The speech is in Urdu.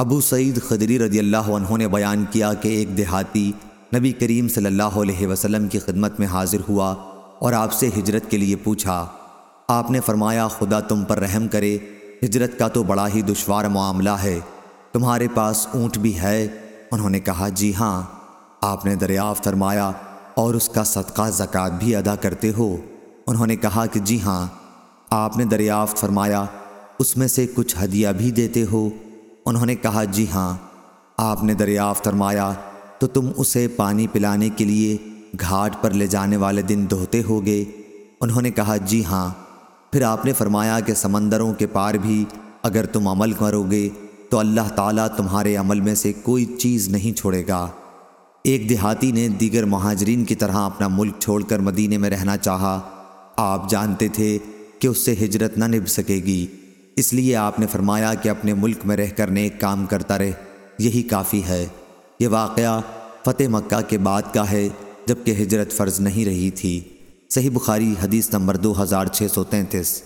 ابو سعید خدری رضی اللہ عنہ نے بیان کیا کہ ایک دیہاتی نبی کریم صلی اللہ علیہ وسلم کی خدمت میں حاضر ہوا اور آپ سے ہجرت کے لیے پوچھا۔ آپ نے فرمایا، خدا تم پر رحم کرے، ہجرت کا تو بڑا ہی دشوار معاملہ ہے، تمہارے پاس اونٹ بھی ہے؟ انہوں نے کہا جی ہاں۔ آپ نے دریافت فرمایا اور اس کا صدقہ، زکوٰۃ بھی ادا کرتے ہو۔ انہوں نے کہا کہ جی ہاں۔ آپ نے دریافت فرمایا، اس میں سے کچھ ہدیہ بھی دیتے ہو۔ انہوں نے کہا جی ہاں آپ نے دریافت فرمایا تو تم اسے پانی پلانے کے لیے گھاٹ پر لے جانے والے دن دھوتے ہوگے۔ انہوں نے کہا جی ہاں۔ پھر آپ نے فرمایا کہ سمندروں کے پار بھی اگر تم عمل کرو گے تو اللہ تعالیٰ تمہارے عمل میں سے کوئی چیز نہیں چھوڑے گا۔ ایک دیہاتی نے دیگر مہاجرین کی طرح اپنا ملک چھوڑ کر مدینے میں رہنا چاہا۔ آپ جانتے تھے کہ اس سے ہجرت نہ نبھ سکے گی۔ اس لیے آپ نے فرمایا کہ اپنے ملک میں رہ کر نیک کام کرتا رہے۔ یہی کافی ہے۔ یہ واقعہ فتح مکہ کے بعد کا ہے جبکہ ہجرت فرض نہیں رہی تھی۔ صحیح بخاری حدیث نمبر دو ہزار چھ سو تینتیس۔